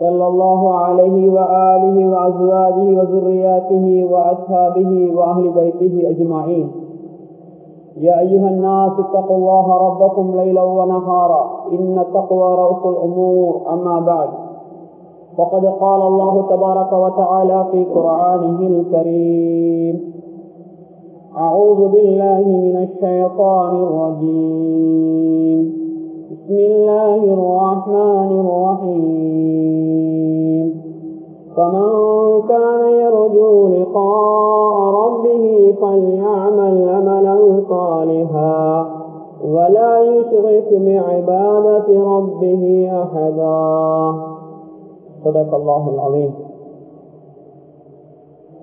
صلى الله عليه وآله وأزواجه وذرياته وأصحابه وأهل بيته أجمعين. يا أيها الناس اتقوا الله ربكم ليلا ونهارا إن التقوى رؤوس الأمور أما بعد. فقد قال الله تبارك وتعالى في قرآنه الكريم أعوذ بالله من الشيطان الرجيم. بسم الله الرحمن الرحيم. فمن كان يرجو لقاء ربه فليعمل عملا صالحا ولا يشرك بعبادة ربه أحدا. صدق الله العظيم.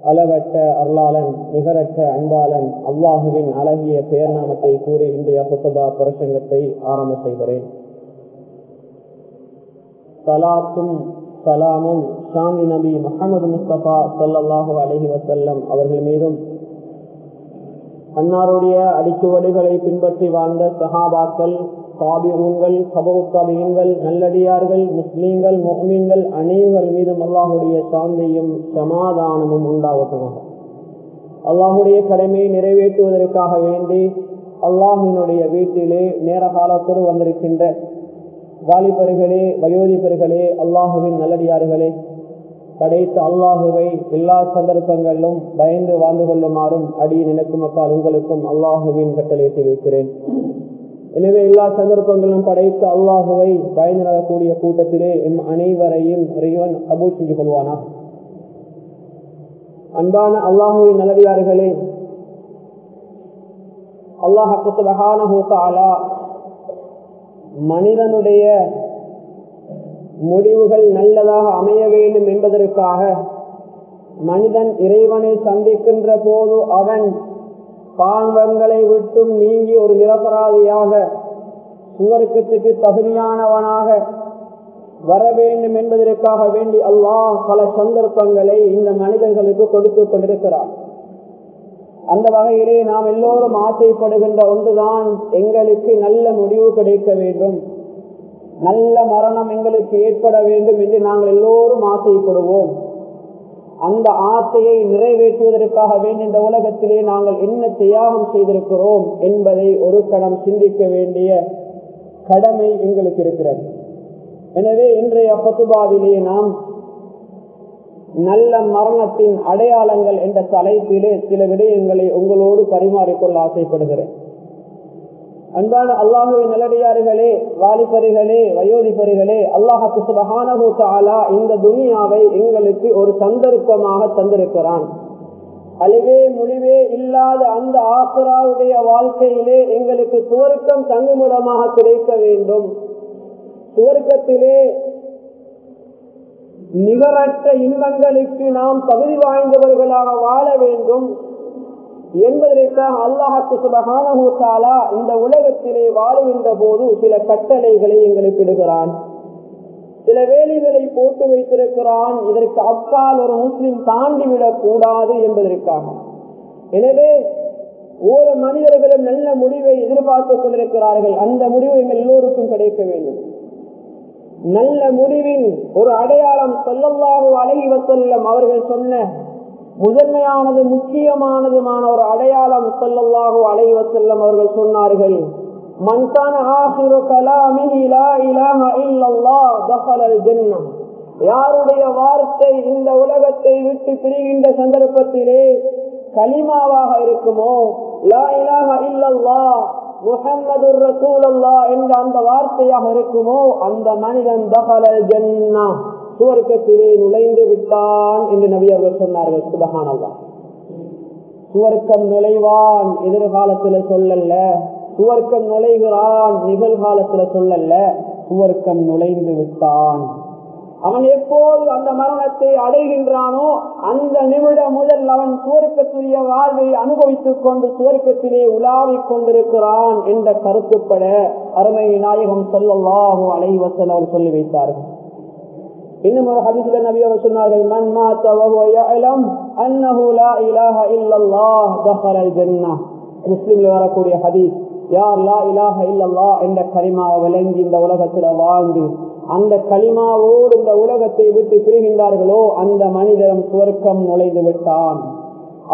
அளவற்ற அருளாளன் நிகரற்ற அன்பாளன் அல்லாஹுவின் அழகிய பெயர் நாமத்தை கூறி இன்றைய புத்தபா பிரசங்கத்தை ஆரம்ப செய்கிறேன். சலாத்தும் சலாமும் சாமி நபி முகமது முஸ்தபா சல்லாஹு அலஹி வசல்லம் அவர்கள் மீதும் அன்னாருடைய அடிச்சுவடுகளை பின்பற்றி வாழ்ந்த சஹாபாக்கள் சாபிகூன்கள் சபவுத்தாபியங்கள் நல்லடியார்கள் முஸ்லீம்கள் முஹ்மீன்கள் அனைவர் மீதும் அல்லாஹுடைய சாந்தியும் சமாதானமும் உண்டாகட்டுமாக அல்லாஹுடைய கடமையை நிறைவேற்றுவதற்காக வேண்டி அல்லாஹினுடைய வீட்டிலே நேர காலத்தோடு வந்திருக்கின்ற வாலிபர்களே வயோதிபர்களே அல்லாஹுவின் நல்லடியார்களே படைத்த அல்லாஹுவை எல்லா சந்தர்ப்பங்களிலும் பயந்து வாழ்ந்து கொள்ளுமாறும் அடி நினைக்கும் அப்பால் உங்களுக்கும் அல்லாஹுவின் கட்டளையிட்டு வைக்கிறேன் எனவே எல்லா சந்தர்ப்பங்களும் படைத்து அல்லாஹுவை பயந்து நடக்கூடிய கூட்டத்திலே எம் அனைவரையும் இறைவன் கபூல் செஞ்சு கொள்வானா? அன்பான அல்லாஹுவின் நல்லடியார்களே அல்லாஹாலா மனிதனுடைய முடிவுகள் நல்லதாக அமைய வேண்டும் என்பதற்காக மனிதன் இறைவனை சந்திக்கின்ற போது அவன் பாவங்களை விட்டும் நீங்கி ஒரு நிரபராதியாக சுவர்க்கத்துக்கு தகுதியானவனாக வர வேண்டும் என்பதற்காக வேண்டி அல்லாஹ் பல சந்தர்ப்பங்களை இந்த மனிதர்களுக்கு கொடுத்து கொண்டிருக்கிறார். அந்த வகையிலே நாம் எல்லோரும் ஆசைப்படுகின்ற ஒன்றுதான் எங்களுக்கு நல்ல முடிவு கிடைக்க வேண்டும். நல்ல மரணம் எங்களுக்கு ஏற்பட வேண்டும் என்று நாங்கள் எல்லோரும் ஆசைப்படுவோம். அந்த ஆசையை நிறைவேற்றுவதற்காக வேண்டிய இந்த உலகத்திலே நாங்கள் என்ன தியாகம் செய்திருக்கிறோம் என்பதை ஒரு கணம் சிந்திக்க வேண்டிய கடமை எங்களுக்கு இருக்கிறது. எனவே இன்றைய பத்துபாவிலே நாம் நல்ல மரணத்தின் அடையாளங்கள் என்ற தலைப்பிலே சில விடயங்களை உங்களோடு பரிமாறிக்கொள்ள ஆசைப்படுகிறேன். அன்பான அல்லாஹுவின் நல்லடியார்களே வாலிபர்களே வயோதிபரிகளே அல்லாஹு சுபகானா இந்த துனியாவை எங்களுக்கு ஒரு சந்தர்ப்பமாக தந்திருக்கிறான். அழிவே முடிவே இல்லாத அந்த ஆசராவுடைய வாழ்க்கையிலே எங்களுக்கு சுவர்க்கம் தங்குமிடமாக கிடைக்க வேண்டும். சுவர்க்கத்திலே நிகரற்ற இன்பங்களுக்கு நாம் தகுதி வாய்ந்தவர்களாக வாழ வேண்டும். என்பதற்காக அல்லாஹாக்கு சுபகானா இந்த உலகத்திலே வாழுகின்ற போது சில கட்டளைகளை எங்களுக்கு இடுகிறான். சில வேலைகளை போட்டு வைத்திருக்கிறான். இதற்கு அப்பால் ஒரு முஸ்லிம் தாண்டிவிடக் கூடாது என்பதற்காக. எனவே ஒவ்வொரு மனிதர்களும் நல்ல முடிவை எதிர்பார்த்துக் கொண்டிருக்கிறார்கள். அந்த முடிவு எங்கள் எல்லோருக்கும் கிடைக்க வேண்டும். நல்ல முடிவின் ஒரு அடையாளம் சொல்லல்லாஹு அழகி வசல்லம் அவர்கள் சொன்ன முதன்மையானது முக்கியமானதுமான ஒரு அடையாளம் சொல்லல்லாஹு அலைவ செல்லம் அவர்கள் சொன்னார்கள். மன்கான ஆசிரு கலாமிஹி லா இலாஹ இல்லல்லாஹ் தஃபலல் ஜன்னah யாருடைய வார்த்தை இந்த உலகத்தை விட்டு பிரிகின்ற சந்தர்ப்பத்திலே கலிமாவாக இருக்குமோ? லா இலாஹ இல்லல்லா முஹம்மது ரசூலல்லா என்ற அந்த வார்த்தையாக இருக்குமோ? அந்த மனிதன் தகலல் ஜன்னா சுவர்க்கத்திலே நுழைந்து விட்டான் என்று நபி அவர்கள் சொன்னார்கள். சுபகானல்லா சுவர்க்கம் நுழைவான் எதிர்காலத்துல சொல்லல்ல. சுவர்க்கம் நுழைகிறான் நிகழ்காலத்துல சொல்லல்ல. சுவர்க்கம் நுழைந்து விட்டான். அவன் எப்போது அந்த மரணத்தை அடைகின்றானோ அந்த நிமிடம் முதல் அவன் சுவர்க்கத்துடைய வாழ்வை அனுபவித்துக் கொண்டு சுவர்க்கத்திலே உலாவிக் கொண்டிருக்கிறான் என்ற கருத்துப்பட அருமை நாயகம் சொல்லல்லாகும் அலைவசன் அவர் சொல்லி வைத்தார்கள். இன்னும் ஒரு ஹதீஸ்ல நபி அவர் சொன்னார்கள் மன் மாத்த வஹுவ யஅலம் அன்னஹு லா இலாஹ இல்லல்லாஹ் தஹரல் ஜன்னah முஸ்லிம்ல வரக்கூடிய ஹதீஸ் யார் லா இலாஹ இல்லல்லாஹ் என்ற கலிமாவை விளங்கி இந்த உலகத்துல வாழ்ந்து அந்த களிமாவோடு இந்த உலகத்தை விட்டு பிரிகின்றார்களோ அந்த மனிதன் சுவர்க்கம் நுழைந்து விட்டான்.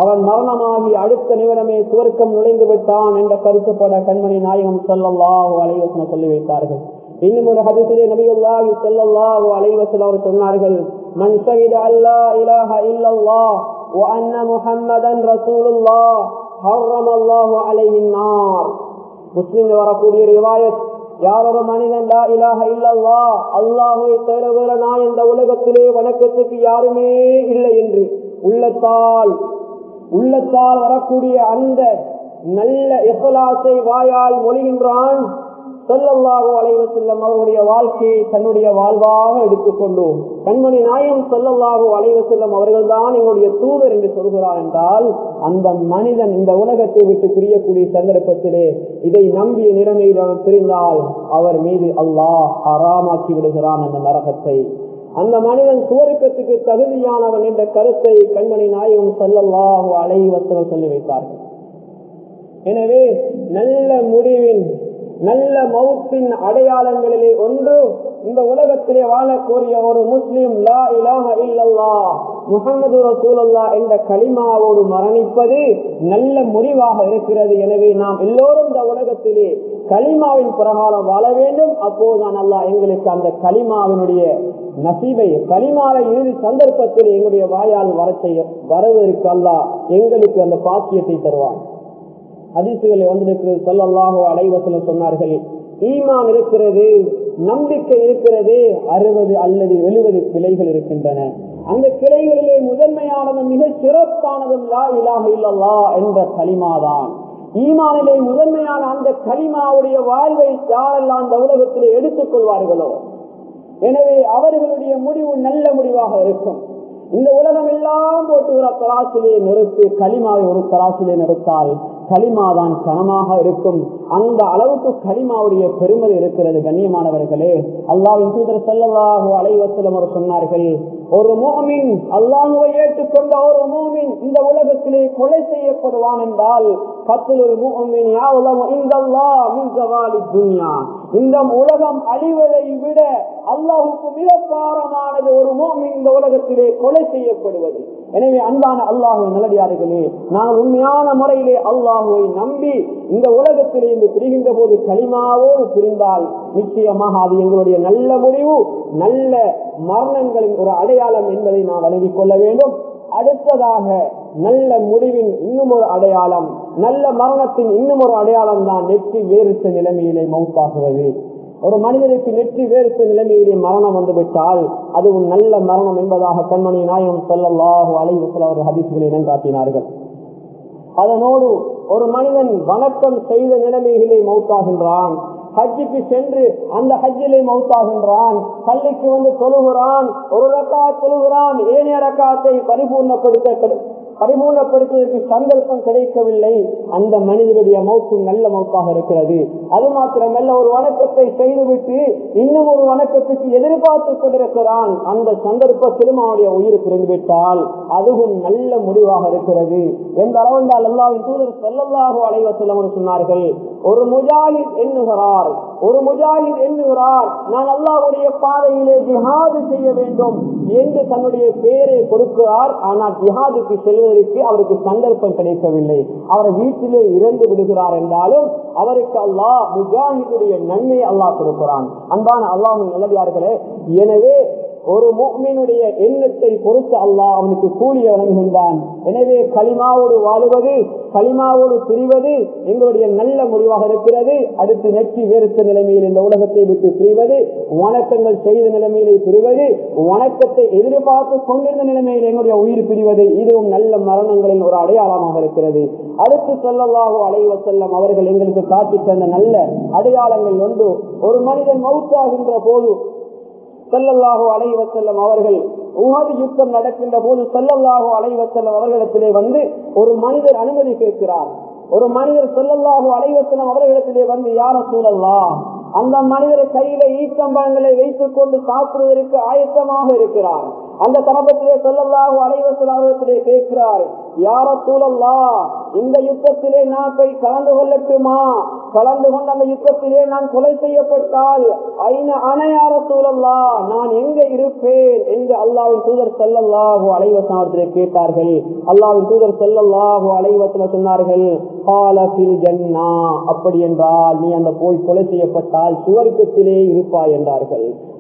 அவன் மரணமாகி அடுத்த நிமிடமே சுவர்க்கம் நுழைந்து விட்டான் என்ற கருத்துப்பட கண்மணி நாயகம் சொல்லல்லாஹு அலைவசன சொல்லி வைத்தார்கள். இன்னும் ஒரு ஹதீஸிலே நபியுல்லாஹி ஸல்லல்லாஹு அலைஹி வஸல்லம் அவர் சொன்னார்கள் மன் ஷஹித அல்லா இலாஹ இல்லல்லாஹ் வ அன்ன முஹம்மதன் ரசூலுல்லாஹ் ஹர்ரம அல்லாஹு அலைஹி النار முஸ்லிம்ல வரக்கூடிய ரிவாயத் யார் ஒரு மனிதன் லா இலாஹ இல்லல்லா அல்லாஹுவை தவிர நான் இந்த உலகத்திலே வணக்கத்துக்கு யாருமே இல்லை என்று உள்ளத்தால் உள்ளத்தால் வரக்கூடிய அந்த நல்ல இஹ்லாஸை வாயால் மொழிகின்றான் சொல்லல்லாஹோ அலைவ செல்லம் அவருடைய வாழ்க்கையை தன்னுடைய வாழ்வாக எடுத்துக்கொண்டோம் கண்மணி நாயம் சொல்லல்லாஹோ அலைவ செல்லம் அவர்கள் தான் எங்களுடைய தூதர் என்று சொல்கிறார் என்றால் அந்த மனிதன் இந்த உலகத்தை விட்டு பிரியக்கூடிய சந்தர்ப்பத்திலே இதை நம்பிய நிலைமையில் அவர் பிரிந்தால் அவர் மீது அல்லாஹ் ஹராமாக்கி விடுகிறான் அந்த நரகத்தை. அந்த மனிதன் சுவருக்கத்துக்கு தகுதியானவன் என்ற கருத்தை கண்மணி நாயகம் சொல்லல்லாஹோ அலைவசனம் சொல்லி வைத்தார்கள். எனவே நல்ல முடிவின் நல்ல மவுத்தின் அடையாளங்களிலே ஒன்று இந்த உலகத்திலே வாழக்கூடிய ஒரு முஸ்லிம் லா இலாஹ இல்லல்லா முகமது ரசூலல்லா என்ற களிமாவோடு மரணிப்பது நல்ல முடிவாக இருக்கிறது. எனவே நாம் எல்லோரும் இந்த உலகத்திலே களிமாவின் பிரகாரம் வாழ வேண்டும். அப்போதுதான் அல்லாஹ் எங்களுக்கு அந்த களிமாவினுடைய நசீபை களிமாவை இறுதி சந்தர்ப்பத்தில் எங்களுடைய வாயால் வர செய்ய வரவதற்கு அல்லாஹ் எங்களுக்கு அந்த பாக்கியத்தை தருவான். அதிசுகளை வந்திருக்கிறது சொல்லல்லாஹோ அலைவசல சொன்னார்கள். ஈமான் இருக்கிறது நம்பிக்கை இருக்கிறது அறுபது அல்லது எழுபது கிளைகள் இருக்கின்றன. அந்த கிளைகளிலே முதன்மையானதும் மிக சிறப்பானதும் லா இலாக இல்லல்லா என்ற களிமாதான் ஈமானிலே முதன்மையான அந்த களிமாவுடைய வாழ்வை யாரெல்லாம் அந்த உலகத்திலே எடுத்துக் கொள்வார்களோ? எனவே அவர்களுடைய முடிவு நல்ல முடிவாக இருக்கும். இந்த உலகம் எல்லாம் போட்டு ஒரு தராசிலே நிறுத்து களிமாவை ஒரு தராசிலே நிறுத்தால் களிமாதான் கனமாக இருக்கும். அந்த அளவுக்கு களிமாவுடைய பெருமதி இருக்கிறது கண்ணியமானவர்களே. அல்லாவின் தூதர் செல்லல்லாஹு அலைவசலம் அவர் சொன்னார்கள் ஒரு மோமின் அல்லாஹுவை ஏற்றுக்கொண்ட ஒரு மோமின் இந்த உலகத்திலே கொலை செய்யப்படுவான் என்றால் கத்துலொரு மோமின் இந்த உலகம் அழிவதை விட அல்லாஹுக்கு மிக பாரமானது ஒரு மோமின் இந்த உலகத்திலே கொலை செய்யப்படுவது. எனவே அன்பான அல்லாஹுவை நல்லடியார்களே நாங்கள் உண்மையான முறையிலே அல்லாஹுவை நம்பி இந்த உலகத்திலே பிரிகின்ற போது களிமாவோடு பிரிந்தால் நிச்சயமாக அது எங்களுடைய நல்ல முடிவு நல்ல மரணங்களின் ஒரு அடையாளம் என்பதை நாம் வழங்கிக் கொள்ள வேண்டும். அடுத்ததாக நல்ல முடிவின் இன்னும் ஒரு அடையாளம் நல்ல மரணத்தின் இன்னும் ஒரு அடையாளம் தான் நெற்றி வேறுத்த நிலைமையிலே மவுத்தாகுவது ஒரு மனிதனுக்கு நெற்றி வேறுத்த நிலைமையிலே மரணம் வந்துவிட்டால் அது ஒரு நல்ல மரணம் என்பதாக கண்மணி நாயகம் சொல்லல்லாஹு அலைவசல் அவர் ஹதீசுகளை இடம் காட்டினார்கள். அதனோடு ஒரு மனிதன் வணக்கம் செய்த நிலைமைகளை மௌத்தாகின்றான். ஹஜ்ஜுக்கு சென்று அந்த ஹஜ்ஜிலே மௌத்தாகின்றான். பள்ளிக்கு வந்து தொழுகிறான். ஒரு ரக்கா தொழுகிறான். ஏனைய ரக்காத்தை பரிபூர்ணப்படுத்த பரிபூர்ணப்படுத்துவதற்கு சந்தர்ப்பம் கிடைக்கவில்லை. அந்த மனிதனுடைய மௌத்தும் நல்ல மௌத்தாக இருக்கிறது. அது மாத்திரமல்ல ஒரு வணக்கத்தை செய்துவிட்டு இன்னும் ஒரு வணக்கத்துக்கு எதிர்பார்த்து கொண்டிருக்கிறான். அந்த சந்தர்ப்பத்திலும் அவனுடைய உயிர் பிறந்துவிட்டால் அதுவும் நல்ல முடிவாக இருக்கிறது. எந்த அளவென்றால் அல்லாவின் தூதர் சொல்லல்லாக அலைவ செல்லவர் சொன்னார்கள் ஒரு முஜாஹித் எண்ணுகிறார் ஒரு முஜாஹித் எண்ணுகிறார் நான் அல்லாவுடைய பாதையிலே ஜிஹாது செய்ய வேண்டும் என்று தன்னுடைய பெயரை கொடுக்கிறார். ஆனால் ஜிஹாதுக்கு செல்வதற்கு அவருக்கு சந்தர்ப்பம் கிடைக்கவில்லை. அவர் வீட்டிலே இறந்து விடுகிறார் என்றாலும் அவருக்கு அல்லாஹ் முஜாஹிதுடைய நன்மை அல்லாஹ் கொடுக்கிறான். அன்பான அல்லாஹின் நல்லதார்களே எனவே ஒரு முக்மீனுடைய எண்ணத்தை பொறுத்து அல்லாஹ் அவனுக்கு கூலி வழங்குகின்றான். எனவே களிமாவோடு வாழுவது களிமாவோடு பிரிவது எங்களுடைய நல்ல முடிவாக இருக்கிறது. அடுத்து நெற்றி வேறுத்த நிலைமையில் இந்த உலகத்தை விட்டு பிரிவது வணக்கங்கள் செய்த நிலைமையிலே பிரிவது வணக்கத்தை எதிர்பார்த்து கொண்டிருந்த நிலைமையில் எங்களுடைய உயிர் பிரிவது இதுவும் நல்ல மரணங்களின் ஒரு அடையாளமாக இருக்கிறது. அடுத்து சொல்லலாகோ அலைவ செல்லம் அவர்கள் எங்களுக்கு காட்டி தந்த நல்ல அடையாளங்கள் ஒன்று ஒரு மனிதன் மவுத்தாகின்ற போது செல்லல்லாகோ அலைவ செல்லம் அவர்கள் உகது யுத்தம் நடக்கின்ற போது செல்லல்லாகோ அலைவ செல்லம் அவர்களிடத்திலே வந்து ஒரு மனிதர் அனுமதி கேட்கிறார். ஒரு மனிதர் செல்லல்லாகோ அலைவ செல்லம் அவர்களிடத்திலே வந்து யார சூழல்லா அந்த மனிதர் கையில ஈக்கம்பழங்களை வைத்துக் கொண்டு சாப்பிடுவதற்கு ஆயத்தமாக இருக்கிறார். அந்த தரப்பத்திலே செல்லல்லாகோ அலைவ செல்லம் அவர்களிடத்திலே கேட்கிறார் யார சூழல்லா இந்த யுத்தத்திலே நான் போய் கலந்து கொள்ளட்டுமா? கலந்து கொண்ட அந்த யுத்தத்திலே நான் கொலை செய்யப்பட்டால் ஐன அணையார சூழல்லா நான் எங்க இருப்பேன்? என்று அல்லாவின் தூதர் செல்லல்லாஹு அலைவசனத்திலே கேட்டார்கள். அல்லாவின் தூதர் செல்லல்லாஹு அலைவசன சொன்னார்கள் ஜன்னா அப்படி என்றால் நீ அந்த போய் கொலை செய்யப்பட்டால் சுவர்க்கத்திலே இருப்பாய் என்றார்கள்.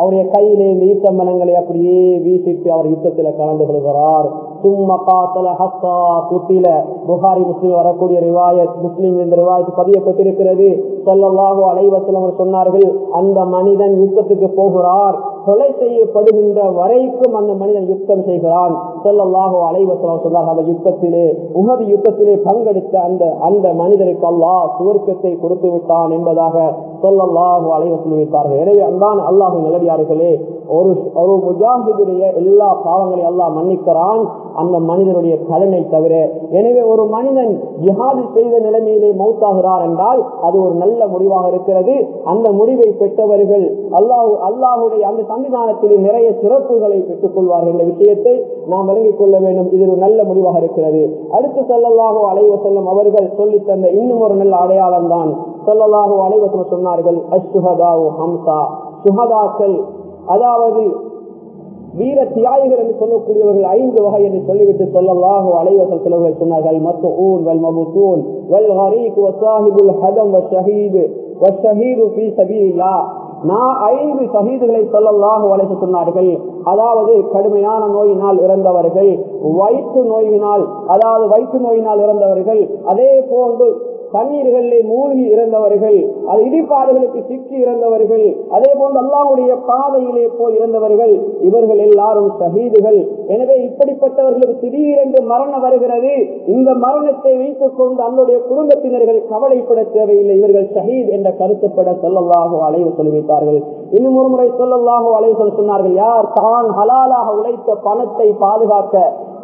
அவருடைய கையிலே இந்த ஈத்தம்பனங்களை அப்படியே வீசிட்டு அவர் யுத்தத்தில் கலந்து கொள்கிறார். சும்மா காத்தல ஹஸ்தா குத்தில புகாரி முஸ்லீம் வரக்கூடிய ரிவாயத் முஸ்லீம் இந்த ரிவாயத்து பதியப்பட்டிருக்கிறது. சொல்லலாகோ அலைவத்தில் அவர் சொன்னார்கள் அந்த மனிதன் யுத்தத்துக்கு போகிறார். கொலை செய்யப்படுகின்ற வரைக்கும் அந்த மனிதன் யுத்தம் செய்கிறான். சொல்லலாக அலைவத்தில் சொன்னார் அந்த யுத்தத்திலே உமது யுத்தத்திலே பங்கெடுத்த அந்த அந்த மனிதருக்கு அல்லாஹ் சுவர்க்கத்தை கொடுத்து விட்டான் என்பதாக சொல்லல்லாஹு அலைவசம் வைத்தார்கள் எனவே அன்பான அல்லாஹு நல்லடியார்களே ஒரு ஒரு முஜாஹிதுடைய எல்லா பாவங்களையும் அல்லாஹ் மன்னிக்கிறான். அந்த மனிதனுடைய கடனை தவிர எனவே ஒரு மனிதன் ஜிஹாது செய்த நிலைமையிலே மௌத்தாகிறார் என்றால் அது ஒரு நல்ல முடிவாக இருக்கிறது. அந்த முடிவை பெற்றவர்கள் அல்லாஹு அல்லாஹுடைய அந்த சன்னிதானத்தில் நிறைய சிறப்புகளை பெற்றுக் கொள்வார்கள் என்ற விஷயத்தை நாம் விளங்கிக் கொள்ள வேண்டும். இது ஒரு நல்ல முடிவாக இருக்கிறது. அடுத்து செல்லல்லாகோ அலைவ செல்லும் அவர்கள் சொல்லி தந்த இன்னும் ஒரு நல்ல அடையாளம் தான். சொல்லலாகோ அலைவசம் சொன்னார்கள் அசுஹதாவோ ஹம்சா. சுஹதாக்கள் அதாவது வீர தியாகிகள் என்று சொல்லக்கூடியவர்கள் ஐந்து வகை என்று சொல்லிவிட்டு சொல்லலாக அலைவசல் சிலவர்கள் சொன்னார்கள் மத்து ஊர் வல் மபுத்தூன் வல் ஹரீக் வசாஹிபுல் ஹதம் வஷஹீது வஷஹீது ஃபீ சபீலில்லா நான் ஐந்து சகிதுகளை சொல்லலாக வளைத்து சொன்னார்கள். அதாவது கடுமையான நோயினால் இறந்தவர்கள் வயிற்று நோயினால் அதாவது வயிற்று நோயினால் இறந்தவர்கள் அதே போன்று தண்ணீர்களிலே மூழ்கி இறந்தவர்கள் அது இடிபாடுகளுக்கு சிக்கி இறந்தவர்கள் அதே போன்று அல்லாவுடைய பாதையிலே போய் இறந்தவர்கள் இவர்கள் எல்லாரும் ஷஹீதுகள். எனவே இப்படிப்பட்டவர்களுக்கு திடீரென்று மரணம் வருகிறது. இந்த மரணத்தை வைத்துக் கொண்டு அன்னுடைய குடும்பத்தினர்கள் கவலைப்பட தேவையில்லை. இவர்கள் ஷஹீத் என்ற கருத்துப்பட சொல்லலாக அலைவு சொல்லிவிட்டார்கள் இன்னும் ஒரு முறை சொல்லலாக அலைவு சொன்னார்கள் யார் தான் ஹலாலாக உழைத்த பணத்தை பாதுகாக்க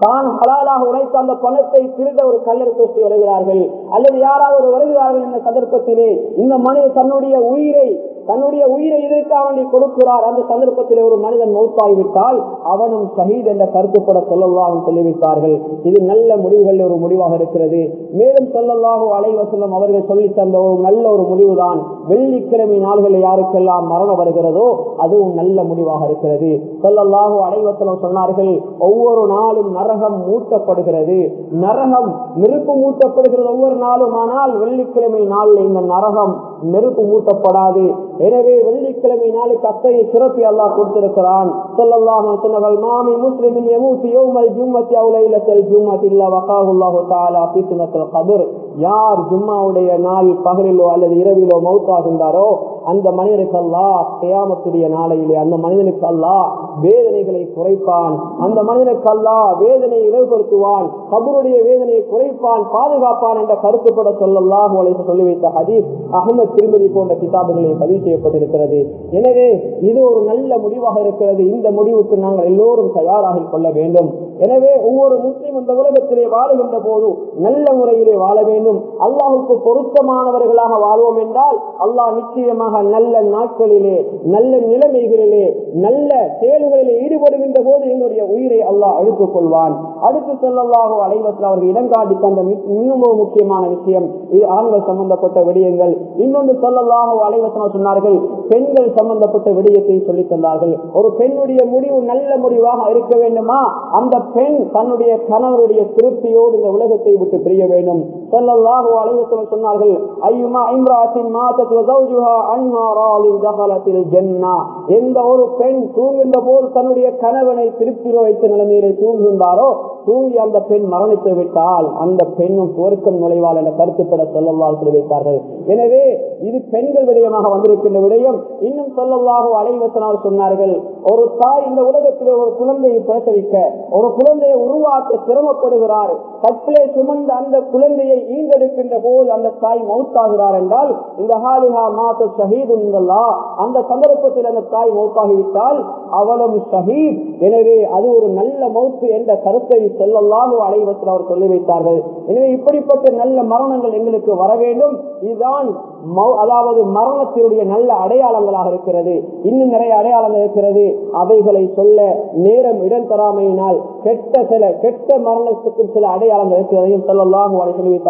தான் ஹலாலாக உழைத்த அந்த பணத்தை திருட ஒரு கல்லர் கொஸ்டி வருகிறார்கள் அல்லது யாராவது வருகிறார்கள் என்ற சந்தர்ப்பத்திலே இந்த மனிதன் தன்னுடைய உயிரை தன்னுடைய உயிரை இதற்காக வேண்டி கொடுக்கிறார்? அந்த சந்தர்ப்பத்தில் ஒரு மனிதன் மௌத்தாகிவிட்டால் அவனும் ஷஹீத் என்ற கருத்துப்பட சொல்லலாம் சொல்லிவிட்டார்கள். இது நல்ல முடிவுகள் ஒரு முடிவாக இருக்கிறது. மேலும் சொல்லலாக அலைவசலம் அவர்கள் சொல்லி தந்த ஒரு நல்ல ஒரு முடிவுதான். வெள்ளிக்கிழமை நாள்களில் யாருக்கெல்லாம் மரணம் வருகிறதோ அதுவும் நல்ல முடிவாக இருக்கிறது. சொல்லலாக அலைவசலம் சொன்னார்கள் ஒவ்வொரு நாளும் நரகம் மூட்டப்படுகிறது. நரகம் நெருப்பு மூட்டப்படுகிறது ஒவ்வொரு நாளும். ஆனால் வெள்ளிக்கிழமை நாளில் இந்த நரகம் நெருப்பு மூட்டப்படாது எனவே வெள்ளிக்கிழமை நாளுக்கு அத்தகைய சிறப்பை அல்லா கொடுத்திருக்கிறான். சொல்லலாம் சொன்னவர்கள் மாமி முஸ்லிமின் எமூசி யோமல் ஜும்மத்தி அவுலைலத்தல் ஜும்மத் இல்ல வகாஹுல்லாஹு தாலா பித்னத்துல் கபர் யார் ஜும்மாவுடைய நாள் பகலிலோ அல்லது இரவிலோ மவுத்தாகின்றாரோ அந்த மனிதனுக்கு அல்லா செய்யாமத்துடைய நாளையிலே அந்த மனிதனுக்கு அல்லா வேதனைகளை குறைப்பான். அந்த மனிதனுக்கு அல்லா வேதனையை இலவுபடுத்துவான் கபருடைய வேதனையை குறைப்பான் பாதுகாப்பான் என்ற கருத்துப்பட சொல்லலாம் சொல்லி வைத்த ஹதீஸ். அகமது திருமதி போன்ற கிதாபுகளில் பதிவு செய்யப்பட்டிருக்கிறது. எனவே இது ஒரு நல்ல முடிவாக இருக்கிறது. இந்த முடிவுக்கு நாங்கள் எல்லோரும் தயாராக கொள்ள வேண்டும். எனவே ஒவ்வொரு முஸ்லீம் இந்த உலகத்திலே வாழுகின்ற போது நல்ல முறையிலே வாழ வேண்டும். அல்லாஹுக்கு பொருத்தமானவர்களாக வாழ்வோம் என்றால் அல்லாஹ் நிச்சயமாக நல்ல நாட்களிலே நல்ல நிலைமைகளிலே நல்ல செயல்களிலே ஈடுபடுகின்ற போது என்னுடைய உயிரை அல்லாஹ் அழுத்துக் கொள்வான். அடுத்து சொல்லலாக அலைவத்தில் அவர்கள் இடங்காட்டி தந்த இன்னும் ஒரு முக்கியமான விஷயம் இது ஆண்கள் சம்பந்தப்பட்ட விடயங்கள். இன்னொன்று சொல்லல்லாகோ அலைவசனம் சொன்னார்கள் பெண்கள் சம்பந்தப்பட்ட விடயத்தை சொல்லித் தந்தார்கள். ஒரு பெண்ணுடைய முடிவு நல்ல முடிவாக இருக்க வேண்டுமா? அந்த பெண் தன்னுடைய கணவருடைய திருப்தியோடு இந்த உலகத்தை விட்டு பிரிய வேண்டும். ஸல்லல்லாஹு அலைஹி சொன்னார்கள் ஐயுமா இம்ராத்தின் மாதத் வ ஜௌஜுஹா அன்ஹா எந்த ஒரு பெண் தூங்குகின்ற போது தன்னுடைய கணவனை திருப்தி வைத்த நிலைமையிலே தூங்குகின்றாரோ தூங்கி அந்த பெண் மரணித்து விட்டால் அந்த பெண்ணும் போர்க்கம் நுழைவாள் என கருத்துப்பட சொல்லல்லால் தெரிவித்தார்கள் எனவே இது பெண்கள் விடயமாக வந்திருக்கின்ற விடயம். இன்னும் சொல்லல்லாக அலைவசனால் சொன்னார்கள் ஒரு தாய் இந்த உலகத்திலே ஒரு குழந்தையை பிரசவிக்க ஒரு குழந்தையை உருவாக்க சிரமப்படுகிறார். கற்பிலே சுமந்த அந்த குழந்தையை ஈண்டெடுக்கின்ற போது அந்த தாய் மௌத்தாகிறார் என்றால் இந்த ஹாலிஹா மாத ஷஹீது அந்த சந்தர்ப்பத்தில் அந்த தாய் மௌத்தாகிவிட்டால் அவளும் ஷஹீத். எனவே அது ஒரு நல்ல மௌத்து என்ற கருத்தை சொல்லலாம் அலைவசல் அவர் சொல்லி வைத்தார்கள். எனவே இப்படிப்பட்ட நல்ல மரணங்கள் எங்களுக்கு வர வேண்டும். இதுதான் அதாவது மரணத்தினுடைய நல்ல அடையாளங்களாக இருக்கிறது. இன்னும் நிறைய அடையாளங்கள் இருக்கிறது. அவைகளை சொல்ல நேரம் இடம் தராமையினால் கெட்ட சில கெட்ட மரணத்துக்கும் சில அடையாளங்கள் இருக்கிறதையும் சொல்லலாம் சொல்லி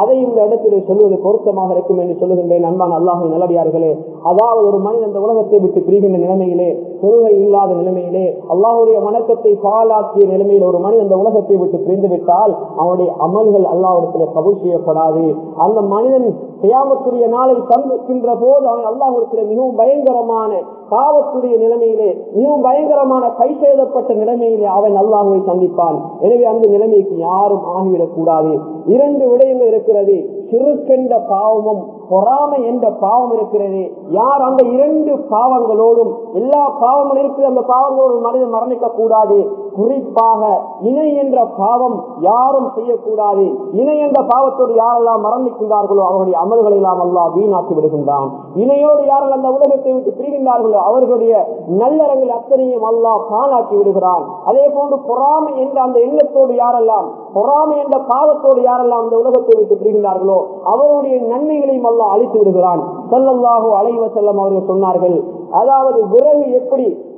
அதை இந்த இடத்திலே சொல்வது பொருத்தமாக இருக்கும் என்று சொல்லுகின்றேன் அன்பான அல்லாஹும் நல்லடியார்களே. அதாவது ஒரு மனிதன் இந்த உலகத்தை விட்டு பிரிகின்ற நிலைமையிலே தொழுகை இல்லாத நிலைமையிலே அல்லாஹுடைய வணக்கத்தை பாலாக்கிய நிலைமையில் ஒரு மனிதன் இந்த உலகத்தை விட்டு பிரிந்து விட்டால் அவனுடைய அமல்கள் அல்லாவிடத்தில் கபூல் செய்யப்படாது. அந்த மனிதன் செய்யாமக்கூடிய நாளை சந்திக்கின்ற போது அவன் அல்லாஹிடத்தில் மிகவும் பயங்கரமான பாவத்துடைய நிலைமையிலே மிகவும் பயங்கரமான கை செய்தப்பட்ட நிலைமையிலே அவன் அல்லாஹுவை சந்திப்பான். எனவே அந்த நிலைமைக்கு யாரும் ஆகிவிடக் கூடாது இரண்டு விடயங்கள் இருக்கிறது. சிறுக்கென்ற பாவமும் பொறாமை என்ற பாவம் இருக்கிறது. யார் அந்த இரண்டு பாவங்களோடும் எல்லா பாவங்களும் இருக்கிற அந்த பாவங்களோடு மனிதன் மரணிக்க கூடாது. குறிப்பாக இணை என்ற பாவம் யாரும் செய்யக்கூடாது. இணை என்ற பாவத்தோடு யாரெல்லாம் மரணிக்கின்றார்களோ அவர்களுடைய அமல்களை எல்லாம் அல்லா வீணாக்கி விடுகின்றான். இணையோடு யாரெல்லாம் அந்த உலகத்தை விட்டு பிரிகின்றார்களோ அவர்களுடைய நல்லறங்கள் அத்தனையும் அல்லா காணாக்கி விடுகிறான். அதே போன்று பொறாமை என்ற அந்த எண்ணத்தோடு யாரெல்லாம் பொறாமை என்ற பாவத்தோடு யாரெல்லாம் அந்த உலகத்தை விட்டு பிரிகின்றார்களோ அவருடைய நன்மைகளையும் அழித்து விடுகிறான். சொல்லல்லாஹோ அலைவ செல்லம் அவர்கள் சொன்னார்கள். அதாவது விறகு எப்படி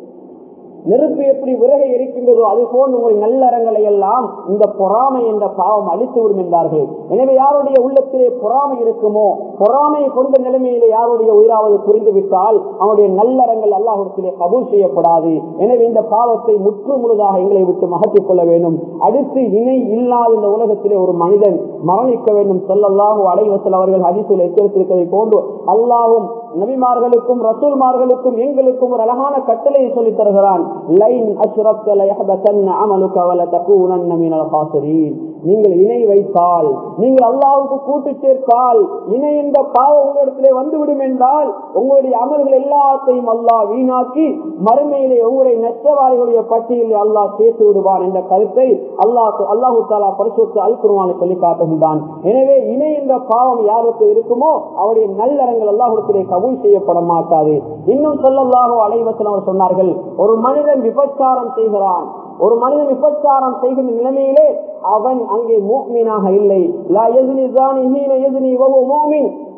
நெருப்பு எப்படி விறகை எரிக்கின்றதோ அது போன்று உங்கள் நல்லறங்களை எல்லாம் இந்த பொறாமை என்ற பாவம் அழித்து விடும் என்றார்கள். எனவே யாருடைய உள்ளத்திலே பொறாமை இருக்குமோ பொறாமையை கொண்ட நிலைமையிலே யாருடைய உயிராவது புரிந்துவிட்டால் அவனுடைய நல்லறங்கள் அல்லாஹிடத்திலே கபூல் செய்யப்படாது. எனவே இந்த பாவத்தை முற்று முழுதாக எங்களை விட்டு மகத்திக் கொள்ள வேண்டும். அடுத்து இணை இல்லாத இந்த உலகத்திலே ஒரு மனிதன் மரணிக்க வேண்டும். சொல்லல்லாஹு அலைவசல் அவர்கள் அதிசயில் எச்சரித்திருப்பதை போன்று அல்லாவும் நபிமார்களுக்கும் ரசூல்மார்களுக்கும் எங்களுக்கும் ஒரு அழகான கட்டளையை சொல்லித் தருகிறான். லைன் நீங்கள் இணை வைத்தால் நீங்கள் அல்லாவுக்கு கூட்டு சேர்த்தால் இணை என்ற பாவ உங்களிடத்திலே வந்துவிடும் என்றால் உங்களுடைய அமல்கள் எல்லாத்தையும் அல்லாஹ் வீணாக்கி மறுமையிலே உங்களுடைய நெற்றவாரிகளுடைய பட்டியலில் அல்லாஹ் சேர்த்து விடுவான் என்ற கருத்தை அல்லாஹ் அல்லாஹு தாலா பரிசுத்து அல்குருவானை சொல்லி காட்டுகின்றான். எனவே இணை என்ற பாவம் யாருக்கு இருக்குமோ அவருடைய நல்லறங்கள் அல்லாஹுடத்திலே கபூல் செய்யப்பட மாட்டாது. இன்னும் சொல்லல்லாஹோ அலைவசன் அவர் சொன்னார்கள் ஒரு மனித மனிதன் விபச்சாரம் செய்கிறான். ஒரு மனிதன் விபச்சாரம் செய்கின்ற நிலைமையிலே அவன் அங்கே மூக்மீனாக இல்லை.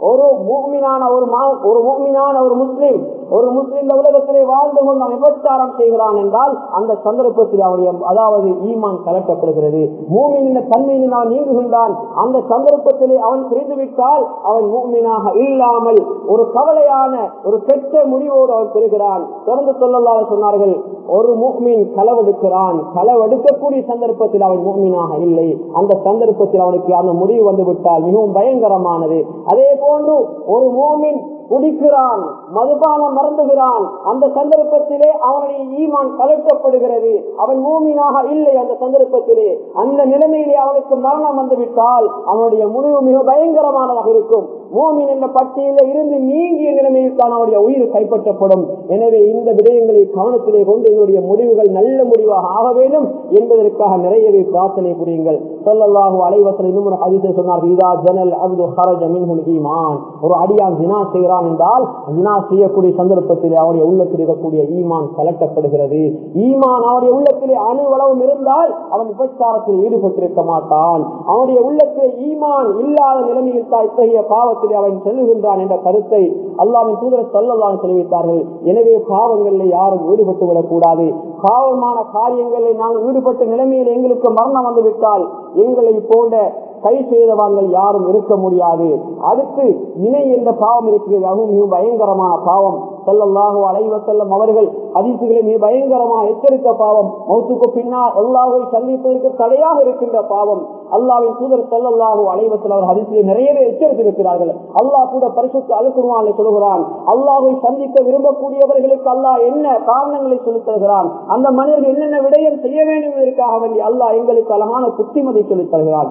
ஒரு மூக்மீனான ஒரு ஒரு மூமினான ஒரு முஸ்லிம் ஒரு முஸ்லீம் இந்த உலகத்திலே வாழ்ந்து கொண்டு அவன் விபச்சாரம் செய்கிறான் என்றால் அந்த சந்தர்ப்பத்தில் அவனுடைய அதாவது ஈமான் கலட்டப்படுகிறது மூமின் இந்த தன்மையில் நான் நீங்குகின்றான். அந்த சந்தர்ப்பத்திலே அவன் புரிந்துவிட்டால் அவன் மூமினாக இல்லாமல் ஒரு கவலையான ஒரு கெட்ட முடிவோடு அவன் பெறுகிறான். தொடர்ந்து சொல்லலாத சொன்னார்கள் ஒரு மூமின் களவெடுக்கிறான். களவெடுக்கக்கூடிய சந்தர்ப்பத்தில் அவன் மூமினாக இல்லை. அந்த சந்தர்ப்பத்தில் அவனுக்கு அந்த முடிவு வந்துவிட்டால் மிகவும் பயங்கரமானது. அதே போன்று ஒரு மூமின் குடிக்கிறான் மதுபானம் மறந்துகிறான். அந்த சந்தர்ப்பத்திலே அவனுடைய ஈமான் கலட்டப்படுகிறது அவன் மூமினாக இல்லை அந்த சந்தர்ப்பத்திலே. அந்த நிலைமையிலே அவனுக்கு மரணம் வந்துவிட்டால் அவனுடைய முடிவு மிக பயங்கரமானதாக இருக்கும். ஓமின் என்ற பட்டியல இருந்து நீங்கிய நிலைமையில் தான் உயிர் கைப்பற்றப்படும். எனவே இந்த விடயங்களை கவனத்திலே கொண்டு என்னுடைய முடிவுகள் நல்ல முடிவாக ஆக வேண்டும் என்பதற்காக நிறையவே பிரார்த்தனை புரியுங்கள். சொல்லல்லாஹு அலைவசல் இன்னும் ஒரு அதிசயம் சொன்னார் இதா ஜனல் அப்து ஹரஜ மின்ஹுல் ஈமான். ஒரு அடியான் ஜினா செய்கிறான் என்றால் ஜினா செய்யக்கூடிய சந்தர்ப்பத்திலே அவருடைய உள்ளத்தில் இருக்கக்கூடிய ஈமான் கலட்டப்படுகிறது ஈமான் அவருடைய உள்ளத்திலே அணுவளவும் இருந்தால் அவன் விபச்சாரத்தில் ஈடுபட்டிருக்க மாட்டான். அவனுடைய உள்ளத்திலே ஈமான் இல்லாத நிலைமையில் தான் இத்தகைய பாவத்திலே அவன் செல்லுகின்றான் என்ற கருத்தை அல்லாவின் தூதர் சொல்லலாம் தெரிவித்தார்கள் எனவே பாவங்களில் யாரும் ஈடுபட்டு விடக்கூடாது பாவமான காரியங்களில் நாங்கள் ஈடுபட்ட நிலைமையில் எங்களுக்கு மரணம் வந்துவிட்டால் எங்களை போன்ற கை செய்தவங்கள் யாரும் இருக்க முடியாது. அடுத்து இணை என்ற பாவம் இருக்கிறது. அதுவும் மிக பயங்கரமான பாவம். செல்லல்லாஹோ அலைவ செல்லம் அவர்கள் அதிசுகளை மிக பயங்கரமாக எச்சரித்த பாவம். மௌத்துக்கு பின்னால் அல்லாஹை சந்திப்பதற்கு தடையாக இருக்கின்ற பாவம். அல்லாவின் தூதர் செல்லல்லாஹோ அலைவசல் அவர் ஹதிசிலே நிறையவே எச்சரித்திருக்கிறார்கள். அல்லாஹ் கூட பரிசுத்து அழுக்குருவானை சொல்கிறான் அல்லாஹை சந்திக்க விரும்பக்கூடியவர்களுக்கு அல்லாஹ் என்ன காரணங்களை சொல்லித் தருகிறான்? அந்த மனிதர்கள் என்னென்ன விடயம் செய்ய வேண்டும் என்பதற்காக வேண்டி அல்லாஹ் எங்களுக்கு அழகான புத்திமதி சொல்லித் தருகிறான்.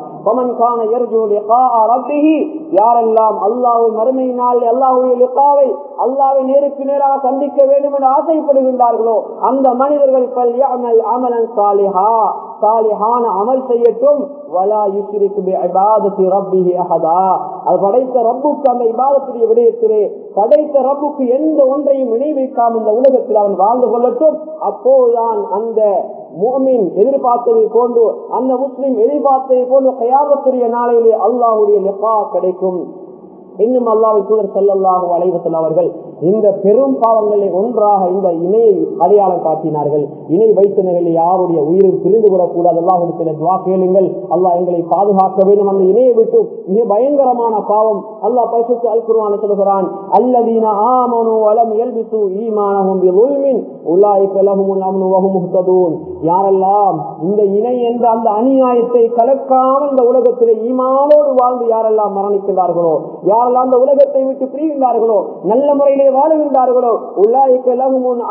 பமன் கான யாரெல்லாம் அல்லாஹும் மறுமையினால் அல்லாஹுடைய லிகாவை அல்லாவை நேருக்கு நேராக சந்திக்க வேண்டும் என்று ஆசைப்படுகின்றார்களோ அந்த மனிதர்கள் பல் அமலன் சாலிஹா. சாலிஹான அமல் செய்யட்டும். வலா யுஸ்ரிக்கு பி இபாதத்தி ரப்பிஹி அஹதா. அது படைத்த ரப்புக்கு அந்த இபாதத்துடைய விடயத்திலே படைத்த ரப்புக்கு எந்த ஒன்றையும் இணை இந்த உலகத்தில் அவன் வாழ்ந்து கொள்ளட்டும். அப்போதுதான் அந்த முகமின் எதிர்பார்த்ததை போன்று அந்த முஸ்லிம் எதிர்பார்த்ததை போன்று கயாமத்துடைய நாளையிலே அல்லாஹுடைய லெப்பா கிடைக்கும். இன்னும் அல்லாவை தூதர் செல்லல்லாக அலைவசல் அவர்கள் இந்த பெரும் பாவங்களை ஒன்றாக இந்த இணையை அடையாளம் காட்டினார்கள். இணை வைத்த நிலையில் யாருடைய உயிரும் பிரிந்து விடக்கூடாது அல்லாஹிடத்தில் துவா கேளுங்கள். அல்லாஹ் எங்களை பாதுகாக்க வேண்டும். அந்த இணையை விட்டு மிக பயங்கரமான பாவம் அல்லாஹ் பரிசுத்து அல்குருவான சொல்கிறான் அல்லதீன ஆமனு அலம் இயல்பித்து ஈமானஹும் பிலுல்மின் உல்லாய்க லஹுமுல் அம்னு வஹும் முஹ்ததூன். யாரெல்லாம் இந்த இணை என்ற அந்த அநியாயத்தை கலக்காமல் இந்த உலகத்திலே ஈமானோடு வாழ்ந்து யாரெல்லாம் மரணிக்கின்றார்களோ யாரெல்லாம் அந்த உலகத்தை விட்டு பிரிகின்றார்களோ நல்ல முறையிலே வாழுகின்றார்களோ? உல்லாய்க்கு லகுமுன்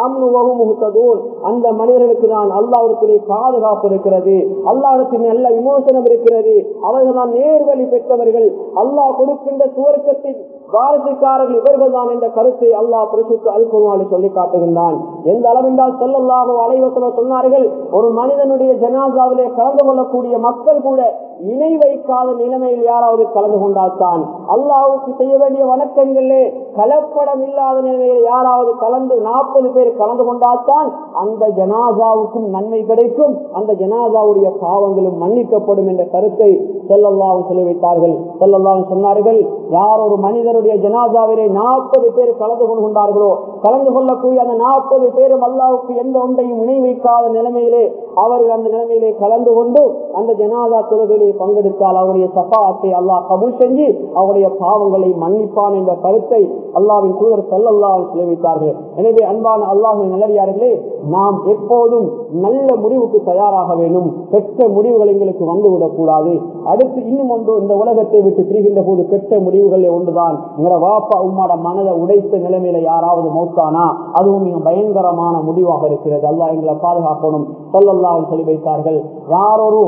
அந்த மனிதர்களுக்கு நான் அல்லாவிடத்திலே பாதுகாப்பு இருக்கிறது. அல்லாவிடத்தில் நல்ல விமோசனம் இருக்கிறது. அவர்கள் தான் நேர்வழி பெற்றவர்கள். அல்லாஹ் கொடுக்கின்ற சுவர்க்கத்தின் வாரசுக்காரர்கள் இவர்கள் தான் என்ற கருத்தை அல்லாஹ் பரிசுத்து அல்குமாரி சொல்லி காட்டுகின்றான். எந்த அளவென்றால் செல்லல்லாக அனைவசன சொன்னார்கள் ஒரு மனிதனுடைய ஜனாதாவிலே கலந்து கொள்ளக்கூடிய மக்கள் கூட இணை வைக்காத நிலைமையில் யாராவது கலந்து கொண்டால்தான் அல்லாவுக்கு செய்ய வேண்டிய வணக்கங்களே கலப்படம் இல்லாத நிலைமையில் யாராவது கலந்து நாற்பது பேர் கலந்து கொண்டால்தான் அந்த ஜனாசாவுக்கும் நன்மை கிடைக்கும் அந்த ஜனாசாவுடைய பாவங்களும் மன்னிக்கப்படும் என்ற கருத்தை செல்லல்லாவும் சொல்லி வைத்தார்கள் செல்லல்லாவும் சொன்னார்கள் யார் ஒரு மனிதருடைய ஜனாசாவிலே நாற்பது பேர் கலந்து கொண்டார்களோ கலந்து கொள்ளக்கூடிய அந்த நாற்பது பேரும் அல்லாவுக்கு எந்த ஒன்றையும் இணை வைக்காத நிலைமையிலே அவர்கள் அந்த நிலைமையிலே கலந்து கொண்டு அந்த ஜனாதா தொழுகையிலே பங்கெடுத்தால் அவருடைய சபாத்தை அல்லாஹ் கபூல் செஞ்சு அவருடைய பாவங்களை மன்னிப்பான் என்ற கருத்தை அல்லாவின் தூதர் செல்லல்லாவை தெரிவித்தார்கள். எனவே அன்பான அல்லாஹின் நல்லடியார்களே நாம் எப்போதும் நல்ல முடிவுக்கு தயாராக வேண்டும். கெட்ட முடிவுகள் எங்களுக்கு வந்துவிடக் கூடாது. அடுத்து இன்னும் ஒன்று இந்த உலகத்தை விட்டு பிரிகின்ற போது கெட்ட முடிவுகள் ஒன்றுதான். எங்களோட வாப்பா உம்மாட மனதை உடைத்த நிலைமையில யாராவது மௌத்தானா? அதுவும் மிக பயங்கரமான முடிவாக இருக்கிறது. அல்லாஹ் எங்களை பாதுகாக்கணும். சொல்லல்லாவில் சொல்லி வைத்தார்கள். யாரொரு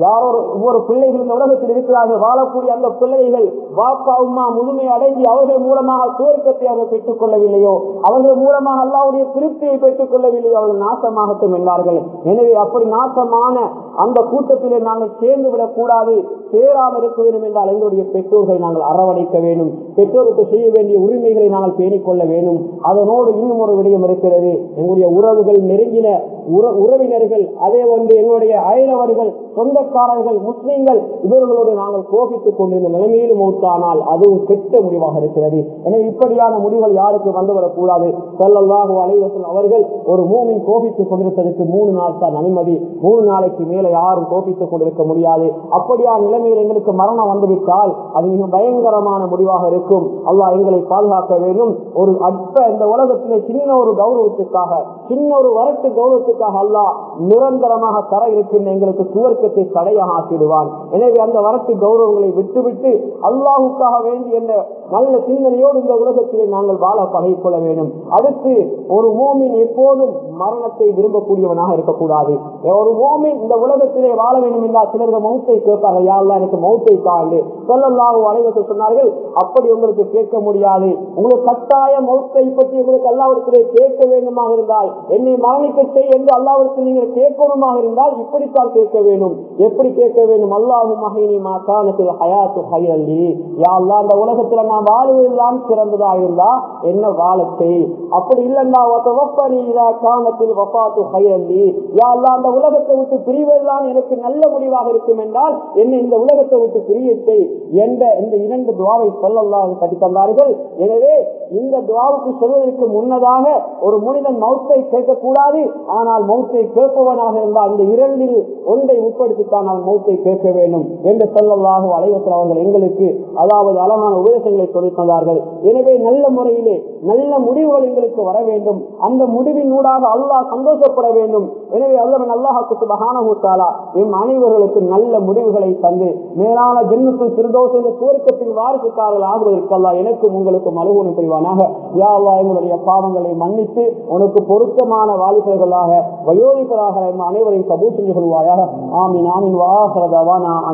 யாரோ ஒவ்வொரு பிள்ளைகள் இந்த உலகத்தில் இருக்கிறார்கள். வாழக்கூடிய அந்த பிள்ளைகள் வாப்பா உமா முழுமை அடைந்து அவர்கள் மூலமாக சுவர்க்கத்தை அவர்கள் பெற்றுக் கொள்ளவில்லையோ அவர்கள் மூலமாக அல்லாவுடைய திருப்தியை பெற்றுக் கொள்ளவில்லையோ அவர்கள் நாசமாகட்டும் என்றார்கள் எனவே அப்படி நாசமான அந்த கூட்டத்திலே நாங்கள் சேர்ந்து விடக் கூடாது சேராமல் இருக்க வேண்டும் என்றால் எங்களுடைய பெற்றோர்களை நாங்கள் அரவணைக்க வேண்டும். பெற்றோருக்கு செய்ய வேண்டிய உரிமைகளை நாங்கள் பேணிக் கொள்ள வேண்டும். அதனோடு இன்னும் ஒரு விடயம் இருக்கிறது. எங்களுடைய உறவுகள் நெருங்கின உறவினர்கள் அதே ஒன்று எங்களுடைய அயலவர்கள் சொந்தக்காரர்கள் முஸ்லீம்கள் இவர்களோடு நாங்கள் கோபித்துக் கொண்டிருந்த நிலைமையில் மூத்தானால் அதுவும் கெட்ட முடிவாக இருக்கிறது. எனவே இப்படியான முடிவுகள் யாருக்கு வந்து வரக்கூடாது செல்லல்லாக அலைவசல் அவர்கள் ஒரு மூமின் கோபித்துக் கொண்டிருப்பதற்கு மூணு நாள் தான் அனுமதி. மூணு நாளைக்கு மேலே யாரும் கோபித்துக் கொண்டிருக்க முடியாது. அப்படியான நிலைமையில் எங்களுக்கு மரணம் வந்துவிட்டால் அது மிக பயங்கரமான முடிவாக இருக்கும். அல்லாஹ் எங்களை பாதுகாக்க வேண்டும். ஒரு அற்ப இந்த உலகத்திலே சின்ன ஒரு கௌரவத்துக்காக சின்ன ஒரு வரட்டு கௌரவத்துக்காக அல்லா நிரந்தரமாக தர இருக்கின்ற எங்களுக்கு சுவர்க்கத்தை தடையாக ஆக்கிடுவான். எனவே அந்த வரத்து கௌரவங்களை விட்டுவிட்டு அல்லாஹுக்காக வேண்டி என்ற நல்ல சிந்தனையோடு இந்த உலகத்திலே நாங்கள் வாழ பகை கொள்ள வேண்டும். அடுத்து ஒரு மோமின் எப்போதும் மரணத்தை விரும்பக்கூடியவனாக இருக்கக்கூடாது. ஒரு மோமின் இந்த உலகத்திலே வாழ வேண்டும் என்றால் சிலர்கள் மௌத்தை கேட்பார்கள். யாரெல்லாம் எனக்கு மௌத்தை தாண்டு. சொல்லல்லாஹு அனைவருக்கு சொன்னார்கள் அப்படி உங்களுக்கு கேட்க முடியாது. உங்களுக்கு கட்டாய மௌத்தை பற்றி உங்களுக்கு எல்லாவற்றிலே கேட்க வேண்டுமாக இருந்தால் என்னை மரணிக்க செய் என்று அல்லாவிற்கு நீங்கள் கேட்கணுமாக இருந்தால் இப்படித்தான் கேட்க வேண்டும். எப்படி கேட்க வேண்டும்? அல்லாஹும் மகினி மாக்கானத்தில் ஹயாத்து ஹயல்லி யாழ்லா அந்த உலகத்துல நான் வாழ்வதுதான் சிறந்ததா இருந்தா என்ன வாழத்தை அப்படி இல்லைன்னா ஒத்தவப்பனி இதா காணத்தில் வப்பாத்து ஹயல்லி யாழ்லா அந்த உலகத்தை விட்டு பிரிவதுதான் எனக்கு நல்ல முடிவாக இருக்கும் என்றால் என்ன இந்த உலகத்தை விட்டு பிரியத்தை என்ற இந்த இரண்டு துவாவை சொல்லல்லாக கட்டித்தந்தார்கள் எனவே இந்த துவாவுக்கு செல்வதற்கு முன்னதாக ஒரு மனிதன் மௌத்தை கேட்கக்கூடாது. ஆனால் மௌத்தை கேட்பவனாக இருந்தால் இந்த இரண்டில் ஒன்றை உட்படுத்தித்தான் நான் மௌத்தை கேட்க வேண்டும் என்று சொல்லலாக அலைவத்தில் அவர்கள் எங்களுக்கு அதாவது அழகான உபதேசங்களை என்பதை சொல்லித்தந்தார்கள். எனவே நல்ல முறையிலே நல்ல முடிவுகள் எங்களுக்கு வர வேண்டும். அந்த முடிவினூடாக அல்லாஹ் சந்தோஷப்பட வேண்டும். எனவே அல்லவன் அல்லாஹாக்கு சுபகானஹூத்தாலா எம் அனைவர்களுக்கு நல்ல முடிவுகளை தந்து மேலான ஜென்மத்தில் சிறுதோச இந்த சுவர்க்கத்தின் வாரிசுக்காரர்கள் ஆகுவதற்கு எனக்கும் உங்களுக்கும் அலுவலி புரிவானாக. யா அல்லா எங்களுடைய பாவங்களை மன்னித்து உனக்கு பொருத்தமான வாலிபர்களாக வயோதிகளாக அனைவரையும் கபூல் செஞ்சு கொள்வாயாக. ஆமீன் ஆமீன். வாசரதாவா நான்